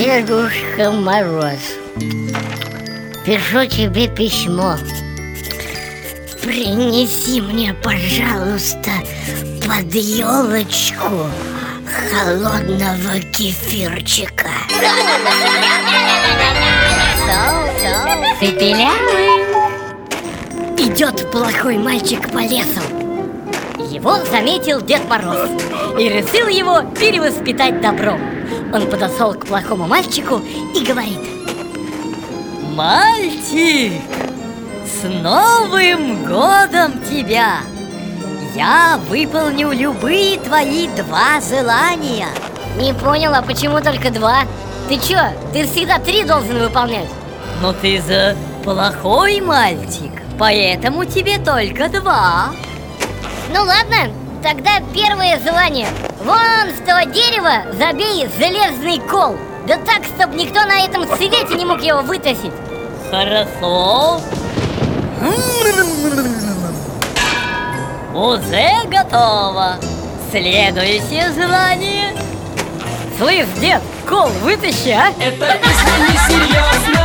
Дедушка Мороз, пишу тебе письмо. Принеси мне, пожалуйста, под елочку холодного кефирчика. Идет плохой мальчик по лесу. Его заметил Дед Мороз и решил его перевоспитать добром. Он подошел к плохому мальчику и говорит Мальчик, с Новым годом тебя! Я выполню любые твои два желания Не понял, а почему только два? Ты чё, ты всегда три должен выполнять Но ты же плохой мальчик, поэтому тебе только два Ну ладно, тогда первое желание Вон с того дерева забей железный кол. Да так, чтобы никто на этом свете не мог его вытащить. Хорошо. Уже готово. Следующее желание Слышь, дед, кол вытащи, а? Это песня несерьезная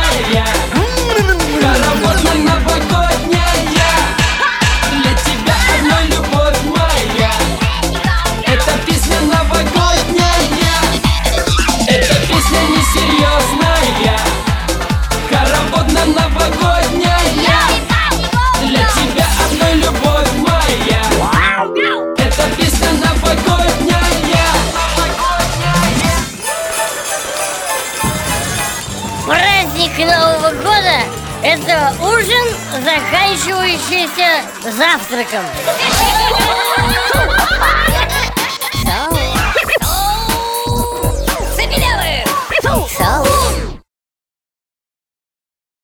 новогодняя Для тебя одной любовь моя. Это песня новогодняя Праздник Нового года – это ужин, заканчивающийся завтраком